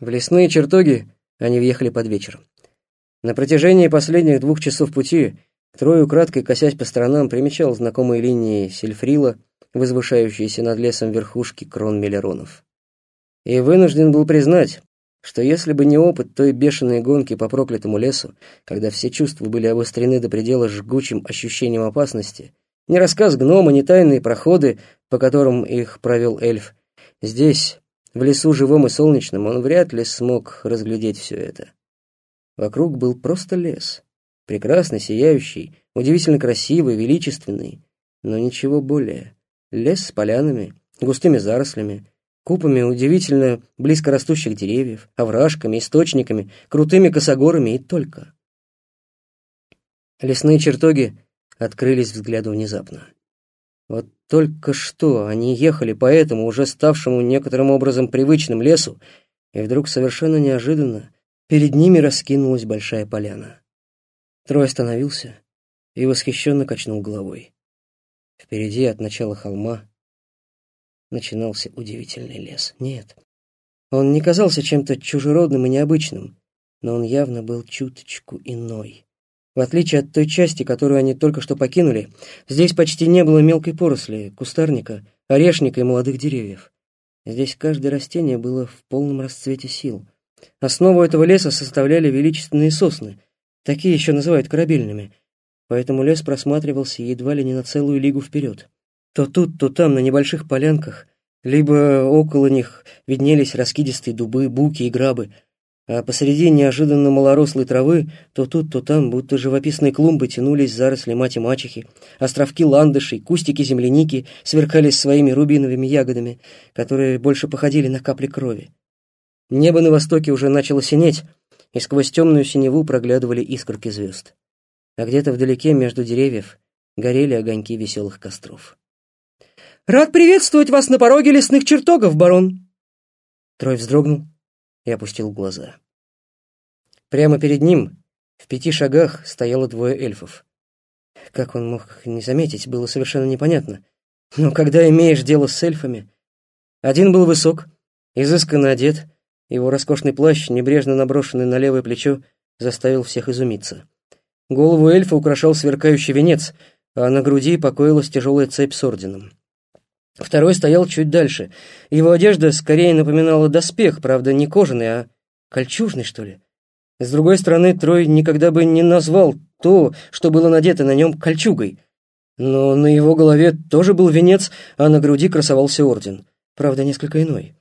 В лесные чертоги они въехали под вечер. На протяжении последних двух часов пути Трой, украдкой косясь по сторонам, примечал знакомые линии сельфрила, возвышающиеся над лесом верхушки крон мелеронов. И вынужден был признать, что если бы не опыт той бешеной гонки по проклятому лесу, когда все чувства были обострены до предела жгучим ощущением опасности, не рассказ гнома, не тайные проходы, по которым их провел эльф, здесь, в лесу живом и солнечном, он вряд ли смог разглядеть все это. Вокруг был просто лес, прекрасный, сияющий, удивительно красивый, величественный, но ничего более. Лес с полянами, густыми зарослями, купами удивительно близко растущих деревьев, овражками, источниками, крутыми косогорами и только. Лесные чертоги открылись взгляду внезапно. Вот только что они ехали по этому, уже ставшему некоторым образом привычным лесу, и вдруг совершенно неожиданно перед ними раскинулась большая поляна. Трой остановился и восхищенно качнул головой. Впереди от начала холма начинался удивительный лес. Нет, он не казался чем-то чужеродным и необычным, но он явно был чуточку иной. В отличие от той части, которую они только что покинули, здесь почти не было мелкой поросли, кустарника, орешника и молодых деревьев. Здесь каждое растение было в полном расцвете сил. Основу этого леса составляли величественные сосны, такие еще называют корабельными, поэтому лес просматривался едва ли не на целую лигу вперед. То тут, то там, на небольших полянках, либо около них виднелись раскидистые дубы, буки и грабы, а посреди неожиданно малорослой травы то тут, то там, будто живописные клумбы, тянулись заросли мати-мачехи, островки ландышей, кустики земляники сверкали своими рубиновыми ягодами, которые больше походили на капли крови. Небо на востоке уже начало синеть, и сквозь темную синеву проглядывали искорки звезд. А где-то вдалеке между деревьев горели огоньки веселых костров. «Рад приветствовать вас на пороге лесных чертогов, барон!» Трой вздрогнул и опустил глаза. Прямо перед ним, в пяти шагах, стояло двое эльфов. Как он мог не заметить, было совершенно непонятно. Но когда имеешь дело с эльфами... Один был высок, изысканно одет, его роскошный плащ, небрежно наброшенный на левое плечо, заставил всех изумиться. Голову эльфа украшал сверкающий венец, а на груди покоилась тяжелая цепь с орденом. Второй стоял чуть дальше. Его одежда скорее напоминала доспех, правда, не кожаный, а кольчужный, что ли. С другой стороны, Трой никогда бы не назвал то, что было надето на нем, кольчугой. Но на его голове тоже был венец, а на груди красовался орден. Правда, несколько иной.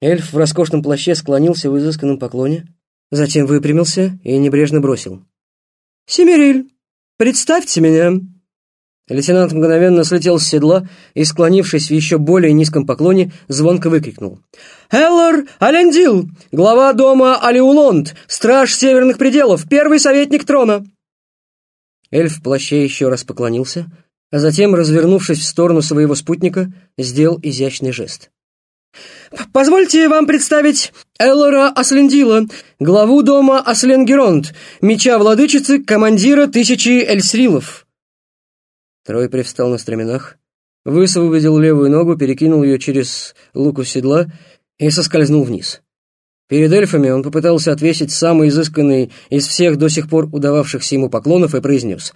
Эльф в роскошном плаще склонился в изысканном поклоне, затем выпрямился и небрежно бросил. «Семириль, представьте меня!» Лейтенант мгновенно слетел с седла и, склонившись в еще более низком поклоне, звонко выкрикнул. «Эллар Алендил, глава дома Алиулонд, страж северных пределов, первый советник трона!» Эльф в плаще еще раз поклонился, а затем, развернувшись в сторону своего спутника, сделал изящный жест. «Позвольте вам представить Эллора Аслендила, главу дома Асленгеронд, меча владычицы, командира тысячи эльсрилов». Трой привстал на стременах, высвободил левую ногу, перекинул ее через луку седла и соскользнул вниз. Перед эльфами он попытался отвесить самый изысканный из всех до сих пор удававшихся ему поклонов и произнес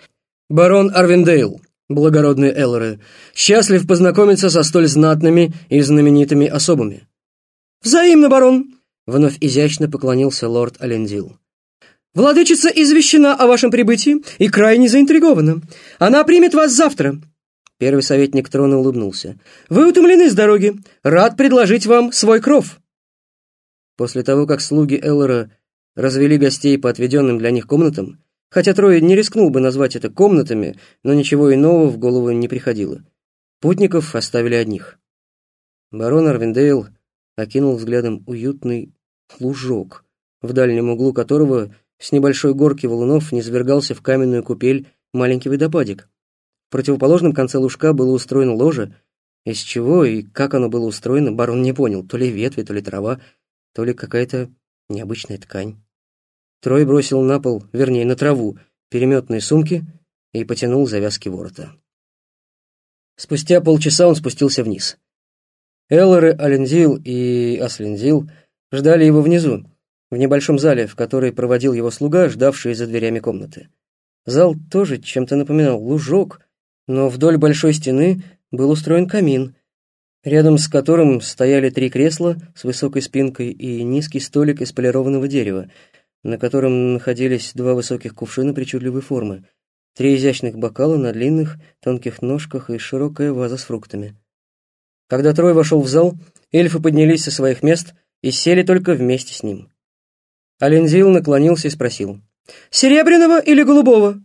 «Барон Арвиндейл, благородные Эллоры, счастлив познакомиться со столь знатными и знаменитыми особами». «Взаимно, барон!» — вновь изящно поклонился лорд Алендил. Владычица извещена о вашем прибытии и крайне заинтригована. Она примет вас завтра». Первый советник трона улыбнулся. «Вы утомлены с дороги. Рад предложить вам свой кров». После того, как слуги Эллора развели гостей по отведенным для них комнатам, хотя Трой не рискнул бы назвать это комнатами, но ничего иного в голову не приходило. Путников оставили одних. Барон Арвиндейл окинул взглядом уютный лужок, в дальнем углу которого с небольшой горки валунов низвергался в каменную купель маленький водопадик. В противоположном конце лужка было устроено ложе. Из чего и как оно было устроено, барон не понял. То ли ветви, то ли трава, то ли какая-то необычная ткань. Трой бросил на пол, вернее, на траву, переметные сумки и потянул завязки ворота. Спустя полчаса он спустился вниз. Эллоры Алендил и Аслендил ждали его внизу, в небольшом зале, в который проводил его слуга, ждавший за дверями комнаты. Зал тоже чем-то напоминал лужок, но вдоль большой стены был устроен камин, рядом с которым стояли три кресла с высокой спинкой и низкий столик из полированного дерева, на котором находились два высоких кувшина причудливой формы, три изящных бокала на длинных, тонких ножках и широкая ваза с фруктами. Когда Трой вошел в зал, эльфы поднялись со своих мест и сели только вместе с ним. Алензил наклонился и спросил, «Серебряного или голубого?»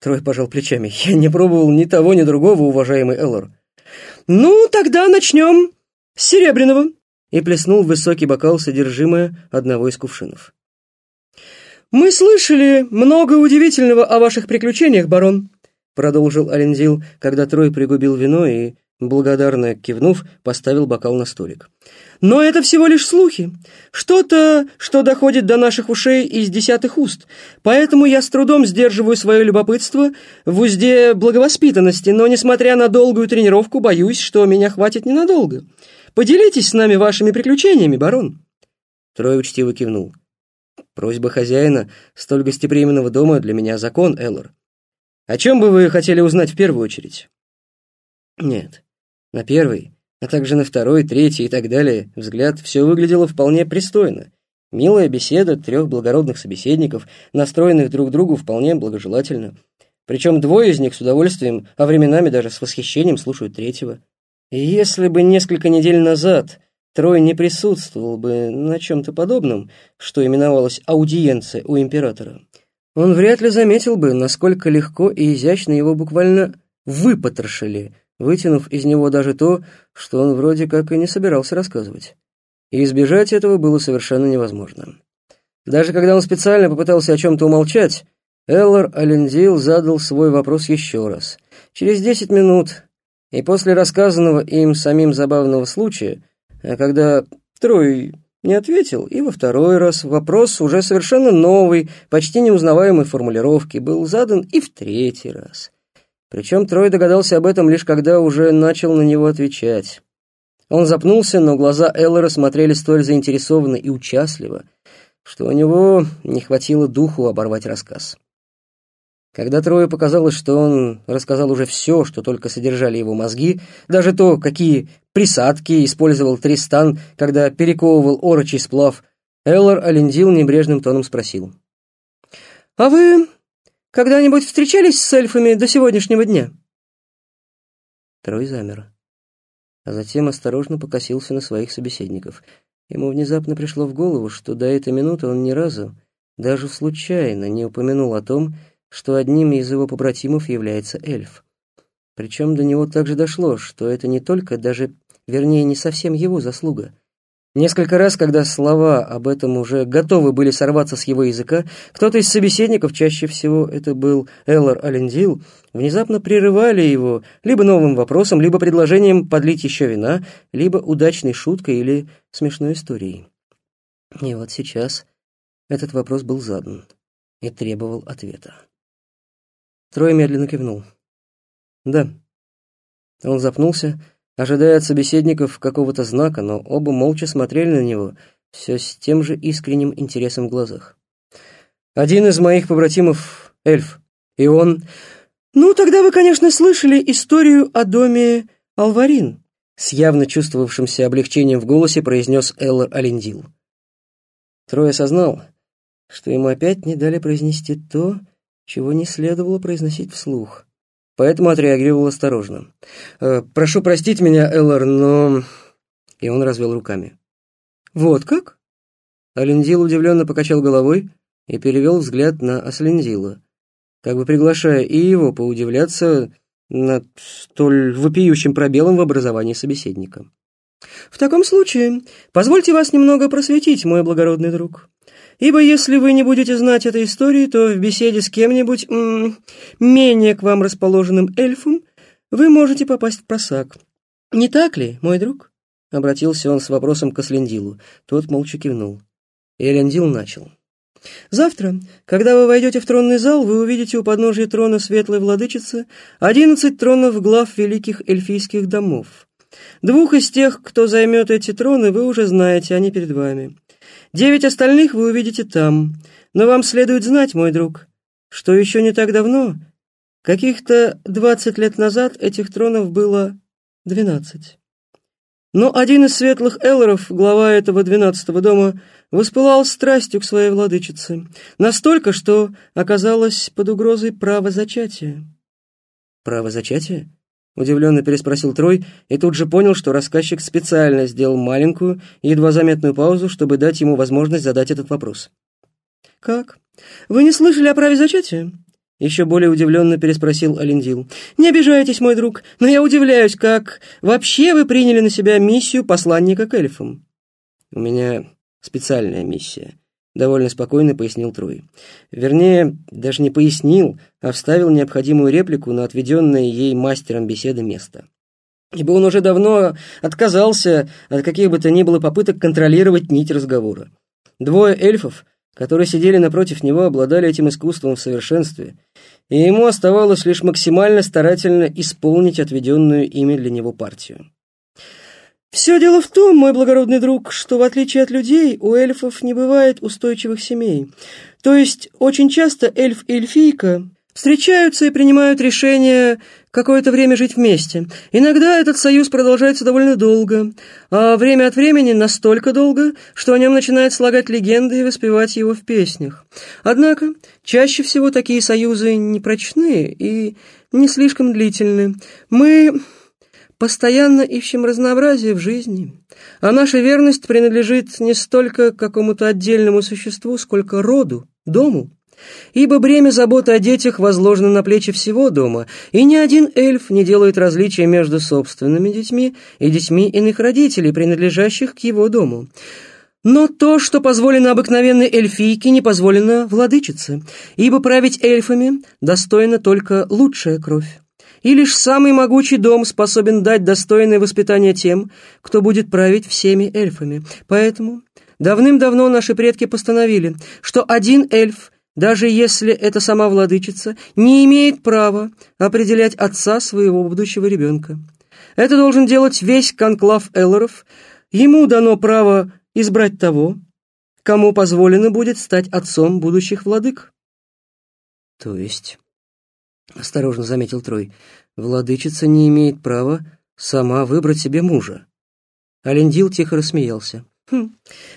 Трой пожал плечами. «Я не пробовал ни того, ни другого, уважаемый Эллор». «Ну, тогда начнем с серебряного», и плеснул в высокий бокал содержимое одного из кувшинов. «Мы слышали много удивительного о ваших приключениях, барон», продолжил Алензил, когда Трой пригубил вино и, благодарно кивнув, поставил бокал на столик. «Но это всего лишь слухи, что-то, что доходит до наших ушей из десятых уст, поэтому я с трудом сдерживаю свое любопытство в узде благовоспитанности, но, несмотря на долгую тренировку, боюсь, что меня хватит ненадолго. Поделитесь с нами вашими приключениями, барон». Трой учтиво кивнул. Просьба хозяина столь гостеприимного дома для меня закон, Эллор. О чем бы вы хотели узнать в первую очередь? Нет, на первый, а также на второй, третий и так далее взгляд все выглядело вполне пристойно. Милая беседа трех благородных собеседников, настроенных друг другу вполне благожелательно. Причем двое из них с удовольствием, а временами даже с восхищением слушают третьего. И если бы несколько недель назад Трой не присутствовал бы на чем-то подобном, что именовалось аудиенция у императора. Он вряд ли заметил бы, насколько легко и изящно его буквально выпотрошили, вытянув из него даже то, что он вроде как и не собирался рассказывать. И избежать этого было совершенно невозможно. Даже когда он специально попытался о чем-то умолчать, Эллар Алендил задал свой вопрос еще раз. Через десять минут, и после рассказанного им самим забавного случая, а когда Трой не ответил, и во второй раз вопрос уже совершенно новый, почти неузнаваемой формулировки, был задан и в третий раз. Причем Трой догадался об этом лишь когда уже начал на него отвечать. Он запнулся, но глаза Эллора смотрели столь заинтересованно и участливо, что у него не хватило духу оборвать рассказ. Когда Трое показалось, что он рассказал уже все, что только содержали его мозги, даже то, какие присадки использовал Тристан, когда перековывал орочий сплав, Эллар Алендил небрежным тоном спросил. «А вы когда-нибудь встречались с эльфами до сегодняшнего дня?» Трой замер, а затем осторожно покосился на своих собеседников. Ему внезапно пришло в голову, что до этой минуты он ни разу, даже случайно, не упомянул о том, что одним из его побратимов является эльф. Причем до него также дошло, что это не только, даже, вернее, не совсем его заслуга. Несколько раз, когда слова об этом уже готовы были сорваться с его языка, кто-то из собеседников, чаще всего это был Эллар Алендил, внезапно прерывали его либо новым вопросом, либо предложением подлить еще вина, либо удачной шуткой или смешной историей. И вот сейчас этот вопрос был задан и требовал ответа. Трой медленно кивнул. «Да». Он запнулся, ожидая от собеседников какого-то знака, но оба молча смотрели на него, все с тем же искренним интересом в глазах. «Один из моих побратимов — эльф, и он...» «Ну, тогда вы, конечно, слышали историю о доме Алварин», с явно чувствовавшимся облегчением в голосе произнес Эллар Алендил. Трой осознал, что ему опять не дали произнести то, чего не следовало произносить вслух. Поэтому отреагировал осторожно. «Э, «Прошу простить меня, Эллар, но...» И он развел руками. «Вот как?» Алендил удивленно покачал головой и перевел взгляд на Аслендила, как бы приглашая и его поудивляться над столь вопиющим пробелом в образовании собеседника. «В таком случае, позвольте вас немного просветить, мой благородный друг. Ибо если вы не будете знать этой истории, то в беседе с кем-нибудь менее к вам расположенным эльфом вы можете попасть в просак. Не так ли, мой друг?» Обратился он с вопросом к Аслендилу. Тот молча кивнул. И Элендил начал. «Завтра, когда вы войдете в тронный зал, вы увидите у подножия трона светлой владычицы одиннадцать тронов глав великих эльфийских домов. Двух из тех, кто займет эти троны, вы уже знаете, они перед вами. Девять остальных вы увидите там. Но вам следует знать, мой друг, что еще не так давно, каких-то двадцать лет назад, этих тронов было двенадцать. Но один из светлых эллоров, глава этого двенадцатого дома, воспылал страстью к своей владычице, настолько, что оказалось под угрозой права зачатия. «Право зачатия?» — удивленно переспросил Трой и тут же понял, что рассказчик специально сделал маленькую, едва заметную паузу, чтобы дать ему возможность задать этот вопрос. «Как? Вы не слышали о праве зачатия?» Еще более удивленно переспросил Алендил. «Не обижайтесь, мой друг, но я удивляюсь, как вообще вы приняли на себя миссию посланника к эльфам?» «У меня специальная миссия», — довольно спокойно пояснил Трой. Вернее, даже не пояснил, а вставил необходимую реплику на отведенное ей мастером беседы место. Ибо он уже давно отказался от каких бы то ни было попыток контролировать нить разговора. Двое эльфов которые сидели напротив него, обладали этим искусством в совершенстве, и ему оставалось лишь максимально старательно исполнить отведенную ими для него партию. «Все дело в том, мой благородный друг, что, в отличие от людей, у эльфов не бывает устойчивых семей. То есть, очень часто эльф и эльфийка встречаются и принимают решение какое-то время жить вместе. Иногда этот союз продолжается довольно долго, а время от времени настолько долго, что о нем начинают слагать легенды и воспевать его в песнях. Однако, чаще всего такие союзы непрочные и не слишком длительны. Мы постоянно ищем разнообразие в жизни, а наша верность принадлежит не столько какому-то отдельному существу, сколько роду, дому ибо бремя заботы о детях возложено на плечи всего дома, и ни один эльф не делает различия между собственными детьми и детьми иных родителей, принадлежащих к его дому. Но то, что позволено обыкновенной эльфийке, не позволено владычице, ибо править эльфами достойна только лучшая кровь. И лишь самый могучий дом способен дать достойное воспитание тем, кто будет править всеми эльфами. Поэтому давным-давно наши предки постановили, что один эльф даже если это сама владычица, не имеет права определять отца своего будущего ребенка. Это должен делать весь конклав Эллоров. Ему дано право избрать того, кому позволено будет стать отцом будущих владык. То есть, осторожно заметил Трой, владычица не имеет права сама выбрать себе мужа. Алендил тихо рассмеялся. Хм.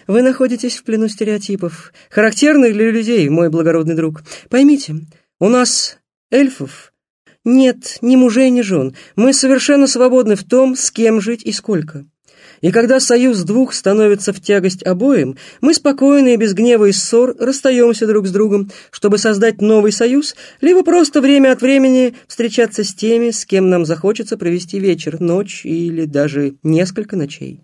Вы находитесь в плену стереотипов, характерных для людей, мой благородный друг. Поймите, у нас, эльфов, нет ни мужей, ни жен. Мы совершенно свободны в том, с кем жить и сколько. И когда союз двух становится в тягость обоим, мы спокойно и без гнева и ссор расстаемся друг с другом, чтобы создать новый союз, либо просто время от времени встречаться с теми, с кем нам захочется провести вечер, ночь или даже несколько ночей.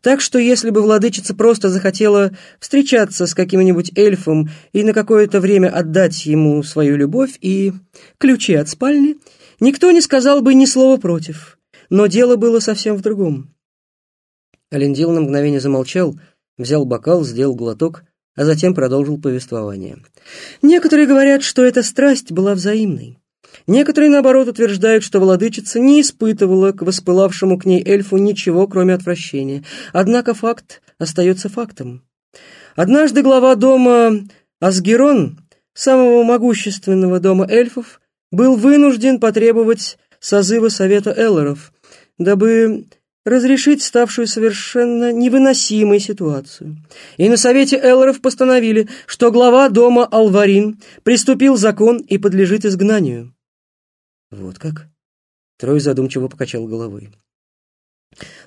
Так что если бы владычица просто захотела встречаться с каким-нибудь эльфом и на какое-то время отдать ему свою любовь и ключи от спальни, никто не сказал бы ни слова против. Но дело было совсем в другом. Алендил на мгновение замолчал, взял бокал, сделал глоток, а затем продолжил повествование. Некоторые говорят, что эта страсть была взаимной. Некоторые, наоборот, утверждают, что владычица не испытывала к воспылавшему к ней эльфу ничего, кроме отвращения. Однако факт остается фактом. Однажды глава дома Асгерон, самого могущественного дома эльфов, был вынужден потребовать созыва Совета Эллоров, дабы разрешить ставшую совершенно невыносимой ситуацию. И на Совете Эллоров постановили, что глава дома Алварин приступил закон и подлежит изгнанию. Вот как? Трой задумчиво покачал головой.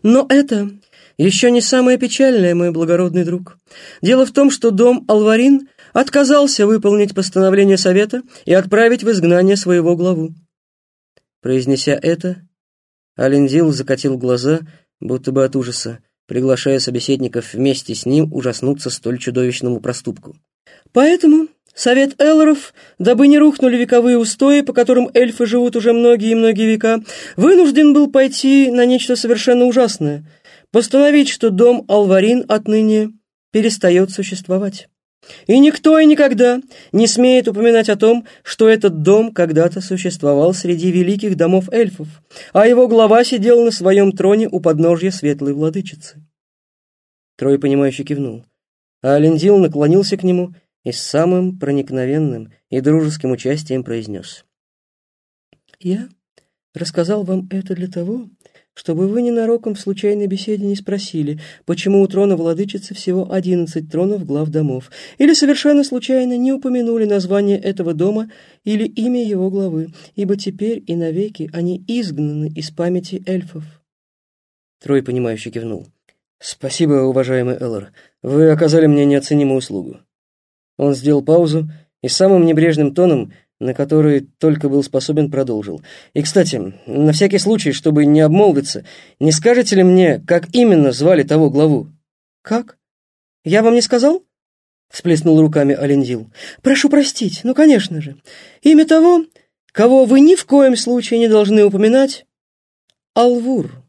Но это еще не самое печальное, мой благородный друг. Дело в том, что дом Алварин отказался выполнить постановление Совета и отправить в изгнание своего главу. Произнеся это, Алендил закатил глаза, будто бы от ужаса, приглашая собеседников вместе с ним ужаснуться столь чудовищному проступку. Поэтому Совет Эллоров, дабы не рухнули вековые устои, по которым эльфы живут уже многие и многие века, вынужден был пойти на нечто совершенно ужасное, постановить, что дом Алварин отныне перестает существовать. И никто и никогда не смеет упоминать о том, что этот дом когда-то существовал среди великих домов эльфов, а его глава сидел на своем троне у подножья светлой владычицы. Трой, понимающе кивнул, а Алендил наклонился к нему и с самым проникновенным и дружеским участием произнес. «Я рассказал вам это для того, чтобы вы ненароком в случайной беседе не спросили, почему у трона владычицы всего одиннадцать тронов глав домов, или совершенно случайно не упомянули название этого дома или имя его главы, ибо теперь и навеки они изгнаны из памяти эльфов. Трой, понимающе кивнул. «Спасибо, уважаемый Эллар. Вы оказали мне неоценимую услугу». Он сделал паузу и самым небрежным тоном на который только был способен, продолжил. «И, кстати, на всякий случай, чтобы не обмолвиться, не скажете ли мне, как именно звали того главу?» «Как? Я вам не сказал?» Всплеснул руками Алендил. «Прошу простить, ну, конечно же. Имя того, кого вы ни в коем случае не должны упоминать, Алвур».